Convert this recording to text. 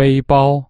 背包